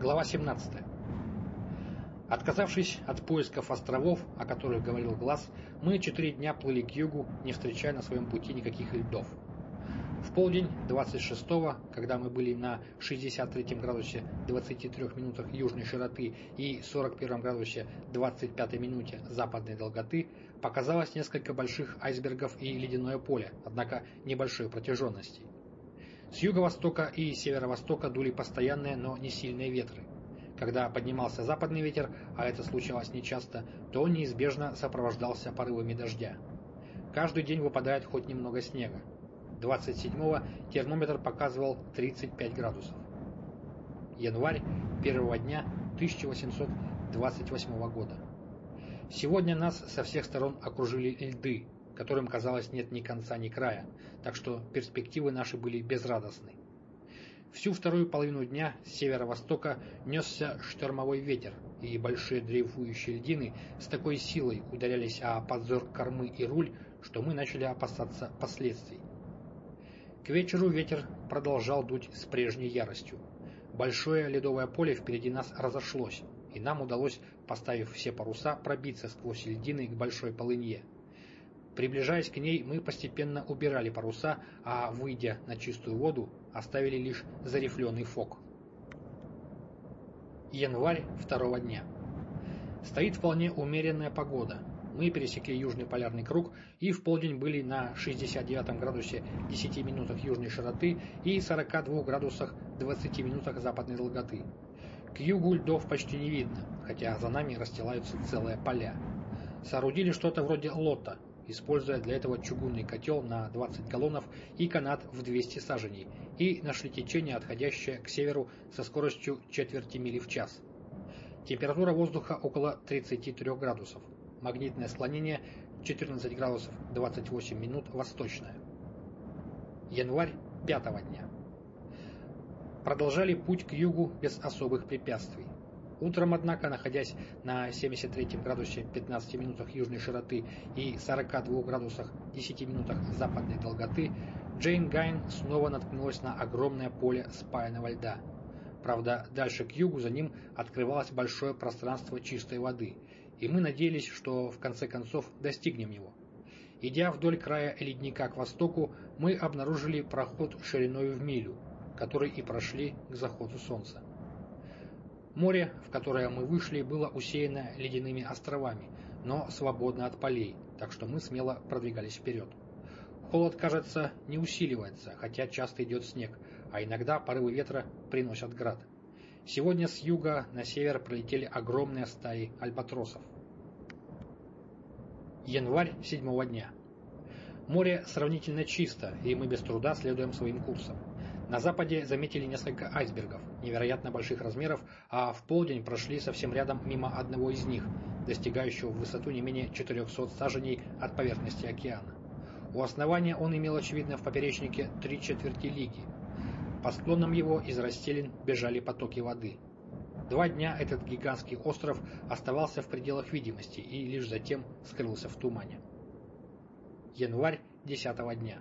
Глава 17. Отказавшись от поисков островов, о которых говорил Глаз, мы четыре дня плыли к югу, не встречая на своем пути никаких льдов. В полдень 26-го, когда мы были на 63 градусе 23 минутах южной широты и 41 градусе 25 минуте западной долготы, показалось несколько больших айсбергов и ледяное поле, однако небольшой протяженности. С юго-востока и северо-востока дули постоянные, но не сильные ветры. Когда поднимался западный ветер, а это случалось нечасто, то он неизбежно сопровождался порывами дождя. Каждый день выпадает хоть немного снега. 27-го термометр показывал 35 градусов. Январь первого дня 1828 года. Сегодня нас со всех сторон окружили льды, которым, казалось, нет ни конца, ни края, так что перспективы наши были безрадостны. Всю вторую половину дня с северо-востока несся штормовой ветер, и большие дрейфующие льдины с такой силой ударялись о подзор кормы и руль, что мы начали опасаться последствий. К вечеру ветер продолжал дуть с прежней яростью. Большое ледовое поле впереди нас разошлось, и нам удалось, поставив все паруса, пробиться сквозь льдины к большой полынье. Приближаясь к ней, мы постепенно убирали паруса, а, выйдя на чистую воду, оставили лишь зарифленый фок. Январь второго дня. Стоит вполне умеренная погода. Мы пересекли Южный полярный круг и в полдень были на 69 градусе 10 минутах южной широты и 42 градусах 20 минутах западной долготы. К югу льдов почти не видно, хотя за нами расстилаются целые поля. Соорудили что-то вроде лота, используя для этого чугунный котел на 20 галлонов и канат в 200 саженей, и нашли течение, отходящее к северу со скоростью четверти мили в час. Температура воздуха около 33 градусов. Магнитное склонение 14 градусов 28 минут восточное. Январь пятого дня. Продолжали путь к югу без особых препятствий. Утром, однако, находясь на 73 градусе 15 минутах южной широты и 42 градусах 10 минутах западной долготы, Джейн Гайн снова наткнулась на огромное поле спаянного льда. Правда, дальше к югу за ним открывалось большое пространство чистой воды, и мы надеялись, что в конце концов достигнем его. Идя вдоль края ледника к востоку, мы обнаружили проход шириной в милю, который и прошли к заходу солнца. Море, в которое мы вышли, было усеяно ледяными островами, но свободно от полей, так что мы смело продвигались вперед. Холод, кажется, не усиливается, хотя часто идет снег, а иногда порывы ветра приносят град. Сегодня с юга на север пролетели огромные стаи альбатросов. Январь седьмого дня. Море сравнительно чисто, и мы без труда следуем своим курсом. На западе заметили несколько айсбергов, невероятно больших размеров, а в полдень прошли совсем рядом мимо одного из них, достигающего в высоту не менее 400 саженей от поверхности океана. У основания он имел, очевидно, в поперечнике три четверти лиги. По склонам его из расселин бежали потоки воды. Два дня этот гигантский остров оставался в пределах видимости и лишь затем скрылся в тумане. Январь десятого дня.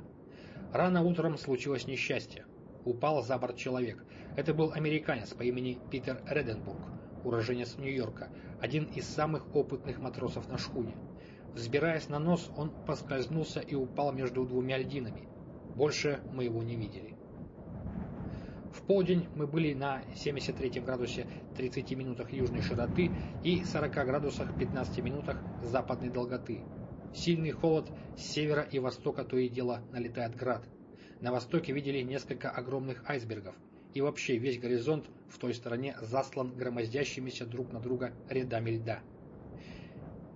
Рано утром случилось несчастье упал за борт человек. Это был американец по имени Питер Реденбург, уроженец Нью-Йорка, один из самых опытных матросов на шхуне. Взбираясь на нос, он поскользнулся и упал между двумя льдинами. Больше мы его не видели. В полдень мы были на 73 градусе 30 минутах южной широты и 40 градусах 15 минутах западной долготы. Сильный холод с севера и востока то и дело налетает град. На востоке видели несколько огромных айсбергов, и вообще весь горизонт в той стороне заслан громоздящимися друг на друга рядами льда.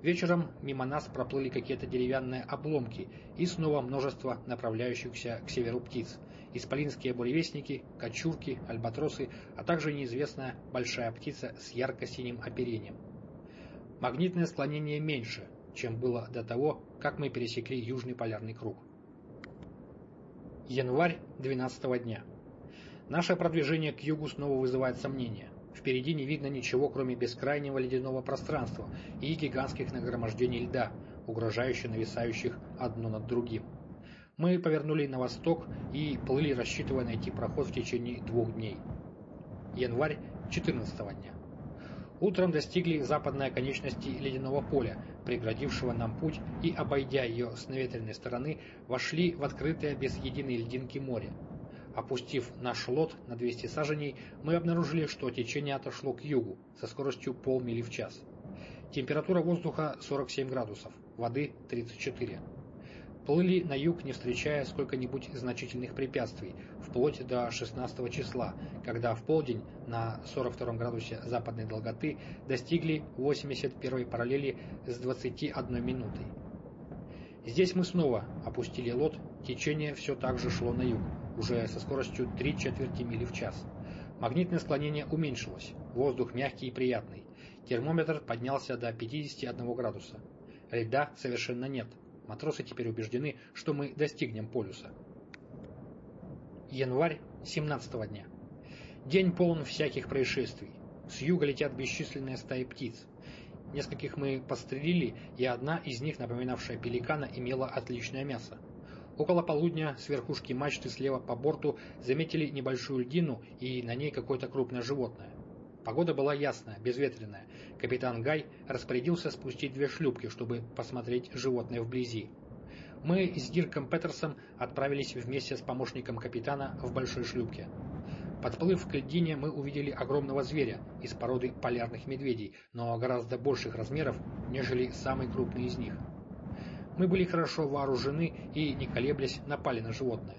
Вечером мимо нас проплыли какие-то деревянные обломки и снова множество направляющихся к северу птиц. Исполинские буревестники, кочурки, альбатросы, а также неизвестная большая птица с ярко-синим оперением. Магнитное склонение меньше, чем было до того, как мы пересекли Южный полярный круг. Январь 12 дня. Наше продвижение к югу снова вызывает сомнения. Впереди не видно ничего, кроме бескрайнего ледяного пространства и гигантских нагромождений льда, угрожающе нависающих одно над другим. Мы повернули на восток и плыли, рассчитывая найти проход в течение двух дней. январь 14 дня. Утром достигли западной оконечности ледяного поля, преградившего нам путь, и, обойдя ее с наветренной стороны, вошли в открытое без единой льдинки море. Опустив наш лот на 200 саженей, мы обнаружили, что течение отошло к югу со скоростью полмили в час. Температура воздуха 47 градусов, воды 34. Плыли на юг, не встречая сколько-нибудь значительных препятствий, вплоть до 16 числа, когда в полдень на 42 градусе западной долготы достигли 81 параллели с 21 минутой. Здесь мы снова опустили лот, течение все так же шло на юг, уже со скоростью 3 четверти мили в час. Магнитное склонение уменьшилось, воздух мягкий и приятный. Термометр поднялся до 51 градуса. Льда совершенно нет – Матросы теперь убеждены, что мы достигнем полюса. Январь 17 дня. День полон всяких происшествий. С юга летят бесчисленные стаи птиц. Нескольких мы пострелили, и одна из них, напоминавшая пеликана, имела отличное мясо. Около полудня с верхушки мачты слева по борту заметили небольшую льдину и на ней какое-то крупное животное. Погода была ясная, безветренная. Капитан Гай распорядился спустить две шлюпки, чтобы посмотреть животное вблизи. Мы с Дирком Петерсом отправились вместе с помощником капитана в большой шлюпке. Подплыв к льдине, мы увидели огромного зверя из породы полярных медведей, но гораздо больших размеров, нежели самый крупный из них. Мы были хорошо вооружены и, не колеблясь, напали на животное.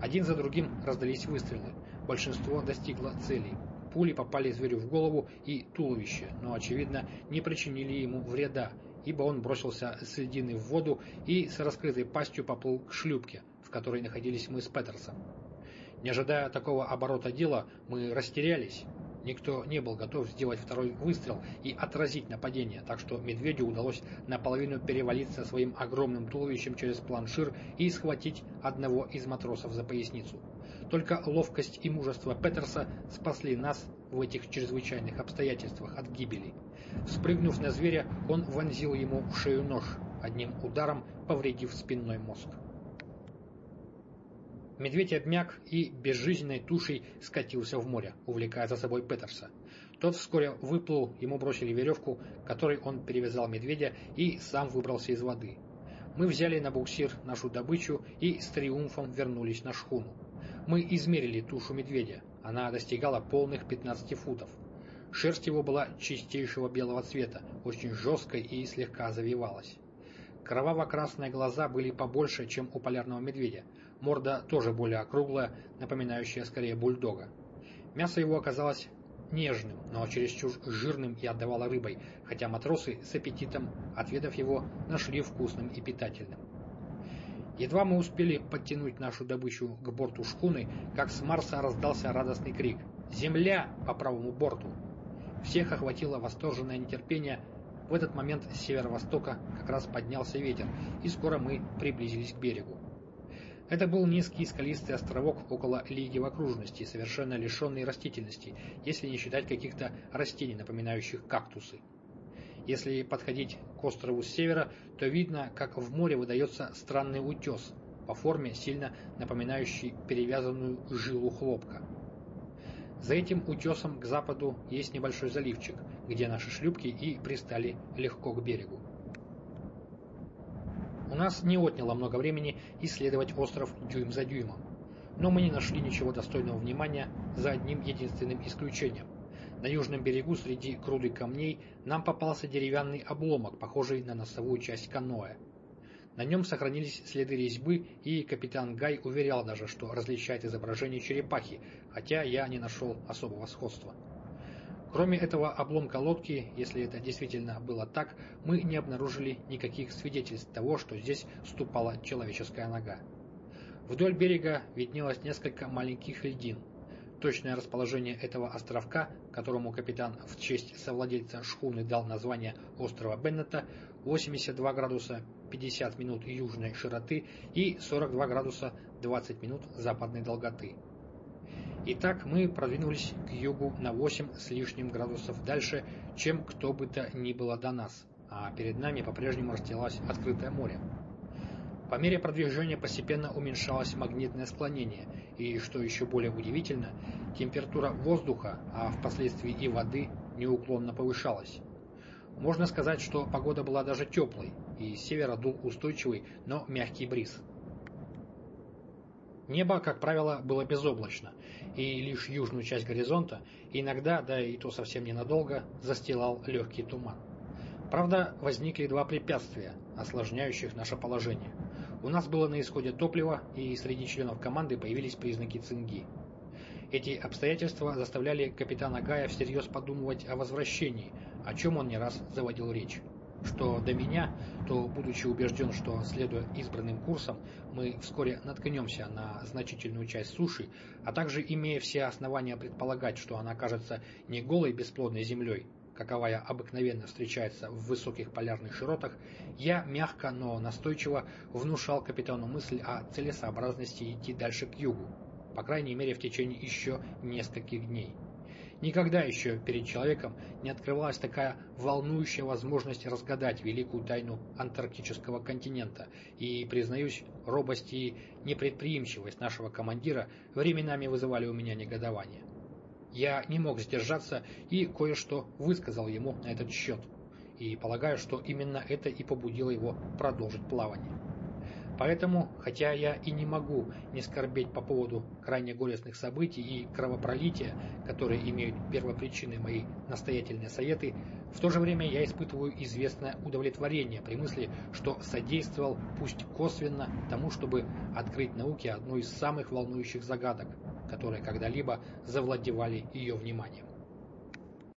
Один за другим раздались выстрелы. Большинство достигло целей. Пули попали зверю в голову и туловище, но, очевидно, не причинили ему вреда, ибо он бросился с льдины в воду и с раскрытой пастью поплыл к шлюпке, в которой находились мы с Петерсом. Не ожидая такого оборота дела, мы растерялись. Никто не был готов сделать второй выстрел и отразить нападение, так что медведю удалось наполовину перевалиться своим огромным туловищем через планшир и схватить одного из матросов за поясницу. Только ловкость и мужество Петерса спасли нас в этих чрезвычайных обстоятельствах от гибели. Спрыгнув на зверя, он вонзил ему в шею нож, одним ударом повредив спинной мозг. Медведь обмяк и безжизненной тушей скатился в море, увлекая за собой Петерса. Тот вскоре выплыл, ему бросили веревку, которой он перевязал медведя и сам выбрался из воды. Мы взяли на буксир нашу добычу и с триумфом вернулись на шхуну. Мы измерили тушу медведя. Она достигала полных 15 футов. Шерсть его была чистейшего белого цвета, очень жесткой и слегка завивалась. Кроваво-красные глаза были побольше, чем у полярного медведя. Морда тоже более округлая, напоминающая скорее бульдога. Мясо его оказалось нежным, но чересчур жирным и отдавало рыбой, хотя матросы с аппетитом, отведав его, нашли вкусным и питательным. Едва мы успели подтянуть нашу добычу к борту шхуны, как с Марса раздался радостный крик «Земля!» по правому борту. Всех охватило восторженное нетерпение. В этот момент с северо-востока как раз поднялся ветер, и скоро мы приблизились к берегу. Это был низкий скалистый островок около лиги в окружности, совершенно лишенный растительности, если не считать каких-то растений, напоминающих кактусы. Если подходить к острову с севера, то видно, как в море выдается странный утес, по форме сильно напоминающий перевязанную жилу хлопка. За этим утесом к западу есть небольшой заливчик, где наши шлюпки и пристали легко к берегу. У нас не отняло много времени исследовать остров дюйм за дюймом, но мы не нашли ничего достойного внимания за одним единственным исключением. На южном берегу среди груды камней нам попался деревянный обломок, похожий на носовую часть каноэ. На нем сохранились следы резьбы, и капитан Гай уверял даже, что различает изображение черепахи, хотя я не нашел особого сходства. Кроме этого обломка лодки, если это действительно было так, мы не обнаружили никаких свидетельств того, что здесь ступала человеческая нога. Вдоль берега виднелось несколько маленьких льдин, Точное расположение этого островка, которому капитан в честь совладельца шхуны дал название острова Беннета, 82 градуса 50 минут южной широты и 42 градуса 20 минут западной долготы. Итак, мы продвинулись к югу на 8 с лишним градусов дальше, чем кто бы то ни было до нас, а перед нами по-прежнему расстилалось открытое море. По мере продвижения постепенно уменьшалось магнитное склонение, и, что еще более удивительно, температура воздуха, а впоследствии и воды, неуклонно повышалась. Можно сказать, что погода была даже теплой, и с севера дул устойчивый, но мягкий бриз. Небо, как правило, было безоблачно, и лишь южную часть горизонта, иногда, да и то совсем ненадолго, застилал легкий туман. Правда, возникли два препятствия, осложняющих наше положение. У нас было на исходе топливо, и среди членов команды появились признаки цинги. Эти обстоятельства заставляли капитана Гая всерьез подумывать о возвращении, о чем он не раз заводил речь. Что до меня, то, будучи убежден, что, следуя избранным курсом, мы вскоре наткнемся на значительную часть суши, а также имея все основания предполагать, что она окажется не голой бесплодной землей, каковая обыкновенно встречается в высоких полярных широтах, я мягко, но настойчиво внушал капитану мысль о целесообразности идти дальше к югу, по крайней мере в течение еще нескольких дней. Никогда еще перед человеком не открывалась такая волнующая возможность разгадать великую тайну антарктического континента, и, признаюсь, робость и непредприимчивость нашего командира временами вызывали у меня негодование. Я не мог сдержаться и кое-что высказал ему на этот счет, и полагаю, что именно это и побудило его продолжить плавание. Поэтому, хотя я и не могу не скорбеть по поводу крайне горестных событий и кровопролития, которые имеют первопричиной мои настоятельные советы, в то же время я испытываю известное удовлетворение при мысли, что содействовал, пусть косвенно, тому, чтобы открыть науке одну из самых волнующих загадок, которые когда-либо завладевали ее вниманием.